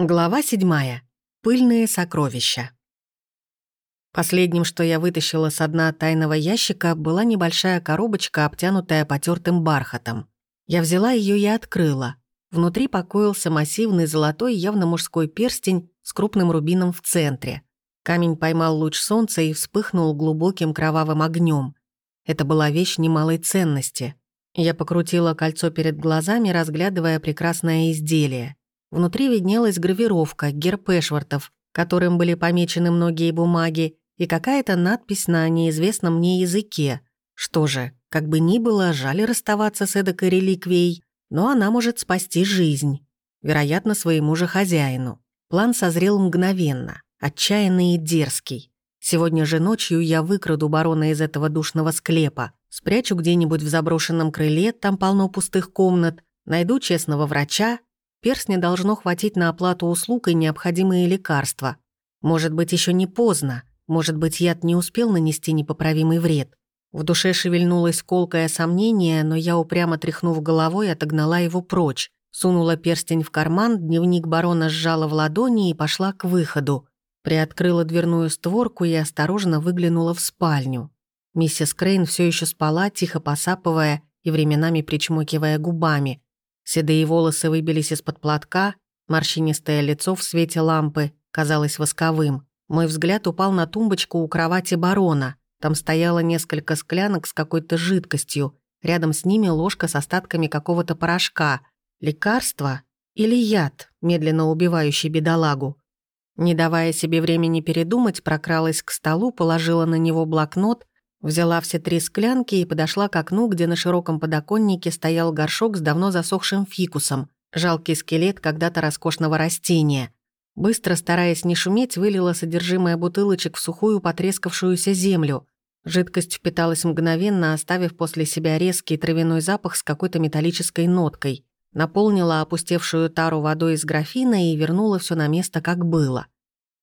Глава седьмая. Пыльные сокровища. Последним, что я вытащила с дна тайного ящика, была небольшая коробочка, обтянутая потертым бархатом. Я взяла ее и открыла. Внутри покоился массивный золотой, явно мужской перстень с крупным рубином в центре. Камень поймал луч солнца и вспыхнул глубоким кровавым огнем. Это была вещь немалой ценности. Я покрутила кольцо перед глазами, разглядывая прекрасное изделие. Внутри виднелась гравировка, герб Эшвартов, которым были помечены многие бумаги, и какая-то надпись на неизвестном мне языке. Что же, как бы ни было, жаль расставаться с эдакой реликвией, но она может спасти жизнь. Вероятно, своему же хозяину. План созрел мгновенно, отчаянный и дерзкий. Сегодня же ночью я выкраду барона из этого душного склепа, спрячу где-нибудь в заброшенном крыле, там полно пустых комнат, найду честного врача Перстня должно хватить на оплату услуг и необходимые лекарства. Может быть, еще не поздно. Может быть, яд не успел нанести непоправимый вред. В душе шевельнулось колкое сомнение, но я, упрямо тряхнув головой, отогнала его прочь. Сунула перстень в карман, дневник барона сжала в ладони и пошла к выходу. Приоткрыла дверную створку и осторожно выглянула в спальню. Миссис Крейн все еще спала, тихо посапывая и временами причмокивая губами. Седые волосы выбились из-под платка, морщинистое лицо в свете лампы казалось восковым. Мой взгляд упал на тумбочку у кровати барона. Там стояло несколько склянок с какой-то жидкостью. Рядом с ними ложка с остатками какого-то порошка. Лекарство или яд, медленно убивающий бедолагу. Не давая себе времени передумать, прокралась к столу, положила на него блокнот Взяла все три склянки и подошла к окну, где на широком подоконнике стоял горшок с давно засохшим фикусом, жалкий скелет когда-то роскошного растения. Быстро, стараясь не шуметь, вылила содержимое бутылочек в сухую потрескавшуюся землю. Жидкость впиталась мгновенно, оставив после себя резкий травяной запах с какой-то металлической ноткой. Наполнила опустевшую тару водой из графина и вернула все на место, как было.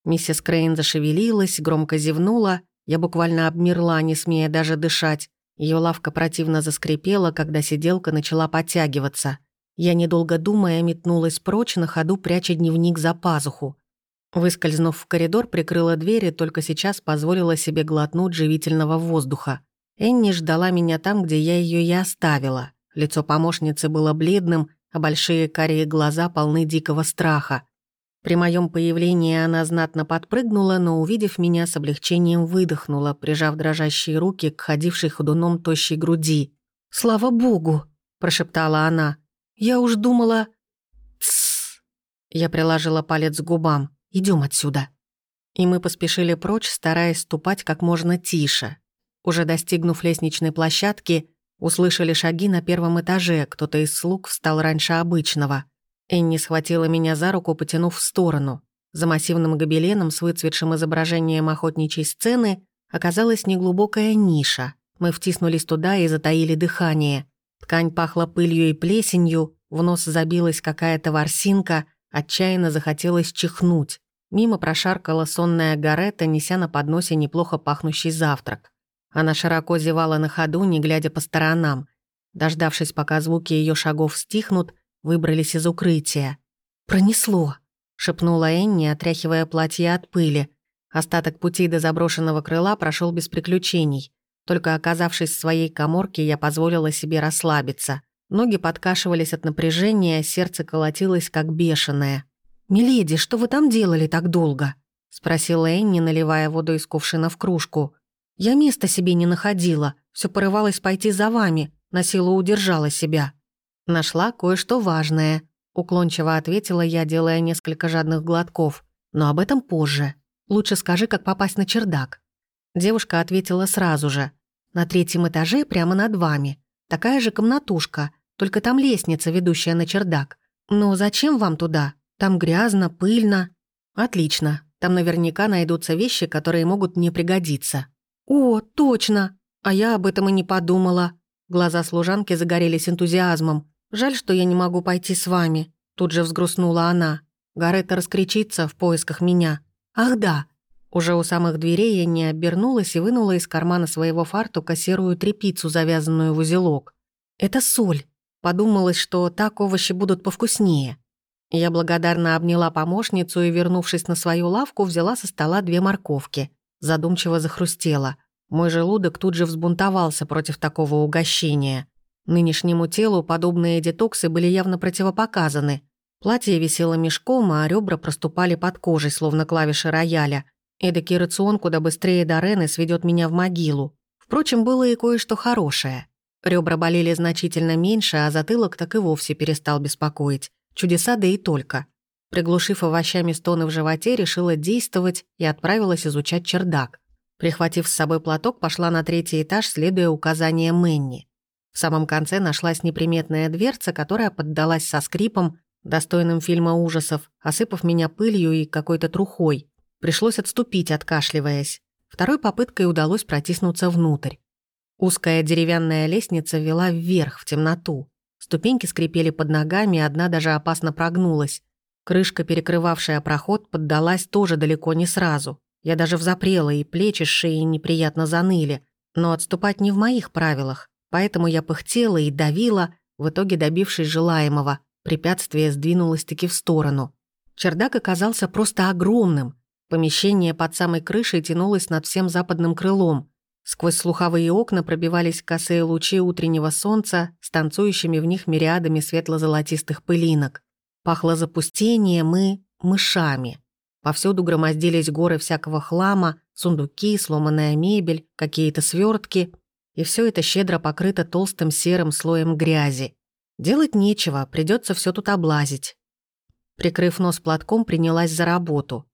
Миссис Крейн зашевелилась, громко зевнула — я буквально обмерла, не смея даже дышать. Ее лавка противно заскрипела, когда сиделка начала подтягиваться. Я, недолго думая, метнулась прочь, на ходу пряча дневник за пазуху. Выскользнув в коридор, прикрыла дверь и только сейчас позволила себе глотнуть живительного воздуха. Энни ждала меня там, где я ее и оставила. Лицо помощницы было бледным, а большие карие глаза полны дикого страха. При моем появлении она знатно подпрыгнула, но, увидев меня, с облегчением выдохнула, прижав дрожащие руки к ходившей ходуном тощей груди. «Слава богу!» – прошептала она. «Я уж думала...» «Тссс!» Я приложила палец к губам. Идем отсюда!» И мы поспешили прочь, стараясь ступать как можно тише. Уже достигнув лестничной площадки, услышали шаги на первом этаже, кто-то из слуг встал раньше обычного – Энни схватила меня за руку, потянув в сторону. За массивным гобеленом с выцветшим изображением охотничьей сцены оказалась неглубокая ниша. Мы втиснулись туда и затаили дыхание. Ткань пахла пылью и плесенью, в нос забилась какая-то ворсинка, отчаянно захотелось чихнуть. Мимо прошаркала сонная Гарета, неся на подносе неплохо пахнущий завтрак. Она широко зевала на ходу, не глядя по сторонам. Дождавшись, пока звуки ее шагов стихнут, выбрались из укрытия. «Пронесло», — шепнула Энни, отряхивая платье от пыли. Остаток пути до заброшенного крыла прошел без приключений. Только оказавшись в своей коморке, я позволила себе расслабиться. Ноги подкашивались от напряжения, сердце колотилось как бешеное. «Миледи, что вы там делали так долго?» — спросила Энни, наливая воду из кувшина в кружку. «Я места себе не находила, все порывалась пойти за вами, на силу удержала себя». «Нашла кое-что важное», — уклончиво ответила я, делая несколько жадных глотков. «Но об этом позже. Лучше скажи, как попасть на чердак». Девушка ответила сразу же. «На третьем этаже, прямо над вами. Такая же комнатушка, только там лестница, ведущая на чердак. Но зачем вам туда? Там грязно, пыльно». «Отлично. Там наверняка найдутся вещи, которые могут мне пригодиться». «О, точно! А я об этом и не подумала». Глаза служанки загорелись энтузиазмом. «Жаль, что я не могу пойти с вами», — тут же взгрустнула она. Гарета раскричится в поисках меня. «Ах да!» Уже у самых дверей я не обернулась и вынула из кармана своего фартука серую трепицу, завязанную в узелок. «Это соль. Подумалось, что так овощи будут повкуснее». Я благодарно обняла помощницу и, вернувшись на свою лавку, взяла со стола две морковки. Задумчиво захрустела. Мой желудок тут же взбунтовался против такого угощения. Нынешнему телу подобные детоксы были явно противопоказаны. Платье висело мешком, а ребра проступали под кожей, словно клавиши рояля. Эдакий рацион куда быстрее Дорены сведет меня в могилу. Впрочем, было и кое-что хорошее. Ребра болели значительно меньше, а затылок так и вовсе перестал беспокоить. Чудеса, да и только. Приглушив овощами стоны в животе, решила действовать и отправилась изучать чердак. Прихватив с собой платок, пошла на третий этаж, следуя указаниям Мэнни. В самом конце нашлась неприметная дверца, которая поддалась со скрипом, достойным фильма ужасов, осыпав меня пылью и какой-то трухой. Пришлось отступить, откашливаясь. Второй попыткой удалось протиснуться внутрь. Узкая деревянная лестница вела вверх, в темноту. Ступеньки скрипели под ногами, одна даже опасно прогнулась. Крышка, перекрывавшая проход, поддалась тоже далеко не сразу. Я даже взапрела, и плечи с шеи неприятно заныли. Но отступать не в моих правилах, поэтому я пыхтела и давила, в итоге добившись желаемого. Препятствие сдвинулось-таки в сторону. Чердак оказался просто огромным. Помещение под самой крышей тянулось над всем западным крылом. Сквозь слуховые окна пробивались косые лучи утреннего солнца с танцующими в них мириадами светло-золотистых пылинок. Пахло запустением и мышами. Повсюду громоздились горы всякого хлама, сундуки, сломанная мебель, какие-то свертки, и все это щедро покрыто толстым серым слоем грязи. Делать нечего, придется все тут облазить. Прикрыв нос платком, принялась за работу.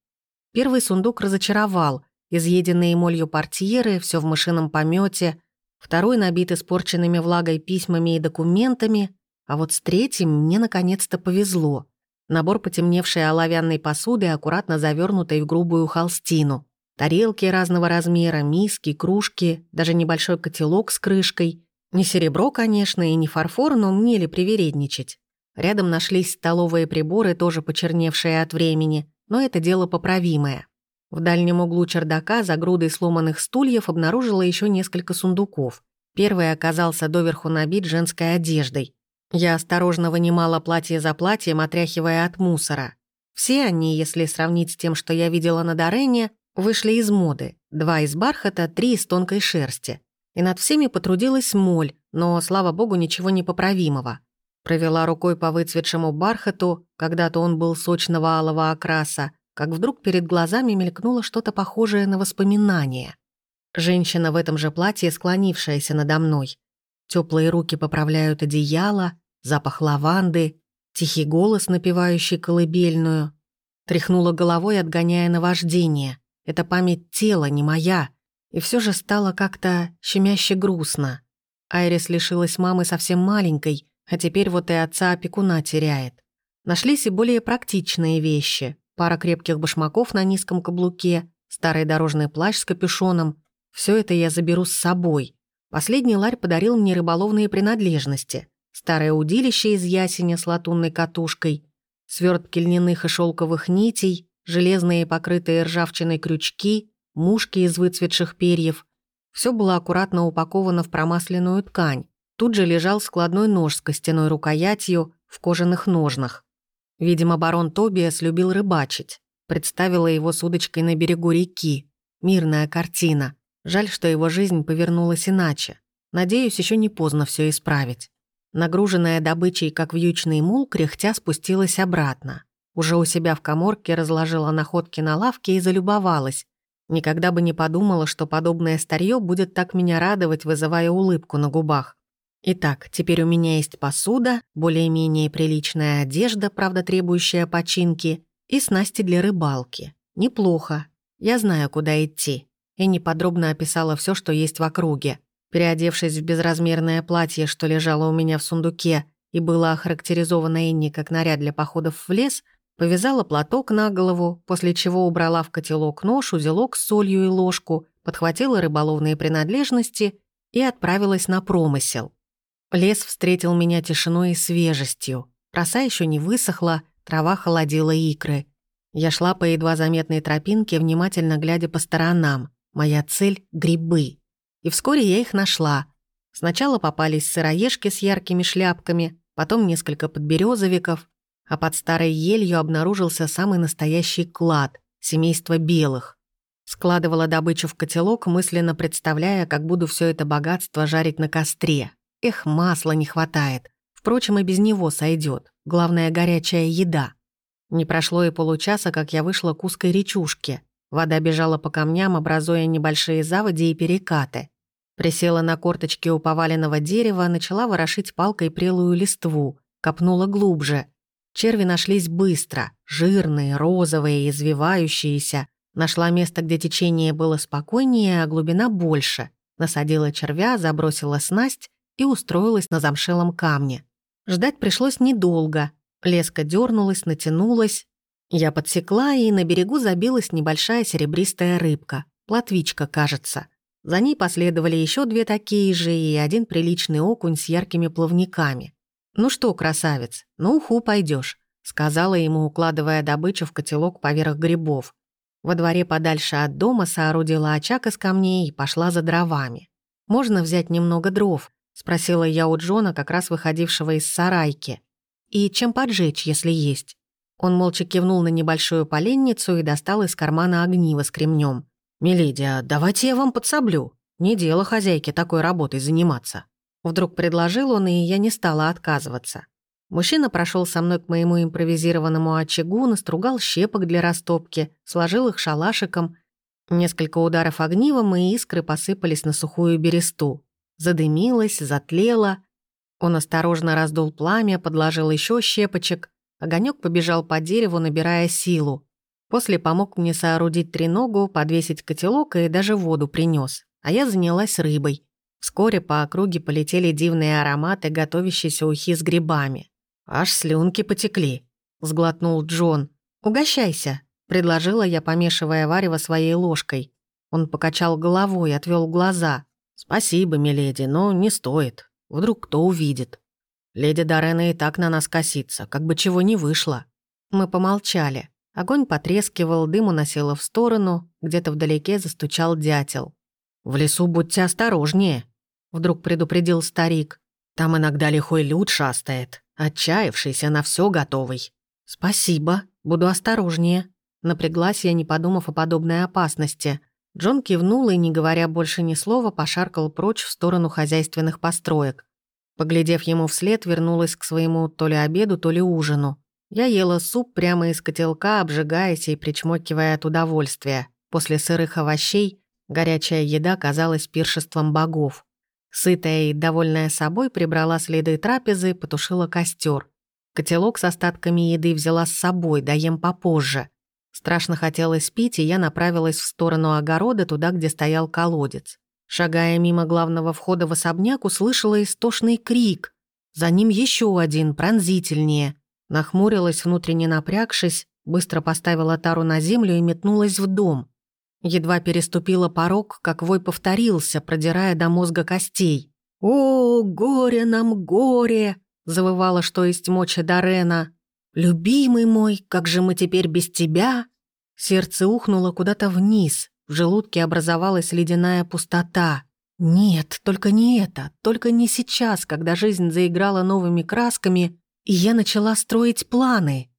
Первый сундук разочаровал, изъеденные молью портьеры, все в мышином помете, второй набит испорченными влагой письмами и документами, а вот с третьим мне наконец-то повезло. Набор потемневшей оловянной посуды, аккуратно завернутой в грубую холстину. Тарелки разного размера, миски, кружки, даже небольшой котелок с крышкой. Не серебро, конечно, и не фарфор, но мне ли привередничать. Рядом нашлись столовые приборы, тоже почерневшие от времени, но это дело поправимое. В дальнем углу чердака за грудой сломанных стульев обнаружила еще несколько сундуков. Первый оказался доверху набит женской одеждой. Я осторожно вынимала платье за платьем, отряхивая от мусора. Все они, если сравнить с тем, что я видела на Дорене, вышли из моды. Два из бархата, три из тонкой шерсти. И над всеми потрудилась моль, но, слава богу, ничего непоправимого. Провела рукой по выцветшему бархату, когда-то он был сочного алого окраса, как вдруг перед глазами мелькнуло что-то похожее на воспоминание. Женщина в этом же платье, склонившаяся надо мной. Теплые руки поправляют одеяло, запах лаванды, тихий голос, напевающий колыбельную. Тряхнула головой, отгоняя наваждение. Это память тела, не моя. И все же стало как-то щемяще грустно. Айрис лишилась мамы совсем маленькой, а теперь вот и отца опекуна теряет. Нашлись и более практичные вещи пара крепких башмаков на низком каблуке, старый дорожный плащ с капюшоном. Все это я заберу с собой. Последний ларь подарил мне рыболовные принадлежности. Старое удилище из ясеня с латунной катушкой, свертки льняных и шелковых нитей, железные покрытые ржавчиной крючки, мушки из выцветших перьев. Все было аккуратно упаковано в промасленную ткань. Тут же лежал складной нож с костяной рукоятью в кожаных ножнах. Видимо, барон Тобиас любил рыбачить. Представила его с удочкой на берегу реки. Мирная картина. Жаль, что его жизнь повернулась иначе. Надеюсь, еще не поздно все исправить. Нагруженная добычей, как вьючный мул, кряхтя спустилась обратно. Уже у себя в коморке разложила находки на лавке и залюбовалась. Никогда бы не подумала, что подобное старье будет так меня радовать, вызывая улыбку на губах. Итак, теперь у меня есть посуда, более-менее приличная одежда, правда требующая починки, и снасти для рыбалки. Неплохо. Я знаю, куда идти. Энни подробно описала все, что есть в округе. Переодевшись в безразмерное платье, что лежало у меня в сундуке и было охарактеризовано Энни как наряд для походов в лес, повязала платок на голову, после чего убрала в котелок нож, узелок с солью и ложку, подхватила рыболовные принадлежности и отправилась на промысел. Лес встретил меня тишиной и свежестью. Роса еще не высохла, трава холодила икры. Я шла по едва заметной тропинке, внимательно глядя по сторонам. Моя цель — грибы. И вскоре я их нашла. Сначала попались сыроежки с яркими шляпками, потом несколько подберезовиков, а под старой елью обнаружился самый настоящий клад — семейство белых. Складывала добычу в котелок, мысленно представляя, как буду все это богатство жарить на костре. Эх, масла не хватает. Впрочем, и без него сойдет. Главное, горячая еда. Не прошло и получаса, как я вышла к узкой речушке. Вода бежала по камням, образуя небольшие заводи и перекаты. Присела на корточки у поваленного дерева, начала ворошить палкой прелую листву, копнула глубже. Черви нашлись быстро, жирные, розовые, извивающиеся. Нашла место, где течение было спокойнее, а глубина больше. Насадила червя, забросила снасть и устроилась на замшелом камне. Ждать пришлось недолго. Леска дернулась, натянулась. Я подсекла, и на берегу забилась небольшая серебристая рыбка. Платвичка, кажется. За ней последовали еще две такие же и один приличный окунь с яркими плавниками. «Ну что, красавец, на уху пойдешь, сказала ему, укладывая добычу в котелок поверх грибов. Во дворе подальше от дома соорудила очаг из камней и пошла за дровами. «Можно взять немного дров?» — спросила я у Джона, как раз выходившего из сарайки. «И чем поджечь, если есть?» Он молча кивнул на небольшую поленницу и достал из кармана огниво с кремнем. «Миледи, а давайте я вам подсоблю. Не дело хозяйки такой работой заниматься». Вдруг предложил он, и я не стала отказываться. Мужчина прошел со мной к моему импровизированному очагу, настругал щепок для растопки, сложил их шалашиком. Несколько ударов огнивом, и искры посыпались на сухую бересту. Задымилась, затлела. Он осторожно раздул пламя, подложил еще щепочек. Огонек побежал по дереву, набирая силу. После помог мне соорудить треногу, подвесить котелок и даже воду принес. А я занялась рыбой. Вскоре по округе полетели дивные ароматы, готовящиеся ухи с грибами. «Аж слюнки потекли», — сглотнул Джон. «Угощайся», — предложила я, помешивая варево своей ложкой. Он покачал головой, отвел глаза. «Спасибо, миледи, но не стоит. Вдруг кто увидит. Леди Дорена и так на нас косится, как бы чего не вышло». Мы помолчали. Огонь потрескивал, дым уносило в сторону, где-то вдалеке застучал дятел. «В лесу будьте осторожнее», — вдруг предупредил старик. «Там иногда лихой люд шастает, отчаявшийся на все готовый». «Спасибо, буду осторожнее», — напряглась я, не подумав о подобной опасности — Джон кивнул и, не говоря больше ни слова, пошаркал прочь в сторону хозяйственных построек. Поглядев ему вслед, вернулась к своему то ли обеду, то ли ужину. Я ела суп прямо из котелка, обжигаясь и причмокивая от удовольствия. После сырых овощей горячая еда казалась пиршеством богов. Сытая и довольная собой прибрала следы трапезы, потушила костер. Котелок с остатками еды взяла с собой, доем попозже. Страшно хотелось пить, и я направилась в сторону огорода, туда, где стоял колодец. Шагая мимо главного входа в особняк, услышала истошный крик. За ним еще один, пронзительнее. Нахмурилась, внутренне напрягшись, быстро поставила тару на землю и метнулась в дом. Едва переступила порог, как вой повторился, продирая до мозга костей. «О, горе нам, горе!» — завывала, что есть мочи Дорена. «Любимый мой, как же мы теперь без тебя?» Сердце ухнуло куда-то вниз, в желудке образовалась ледяная пустота. Нет, только не это, только не сейчас, когда жизнь заиграла новыми красками, и я начала строить планы.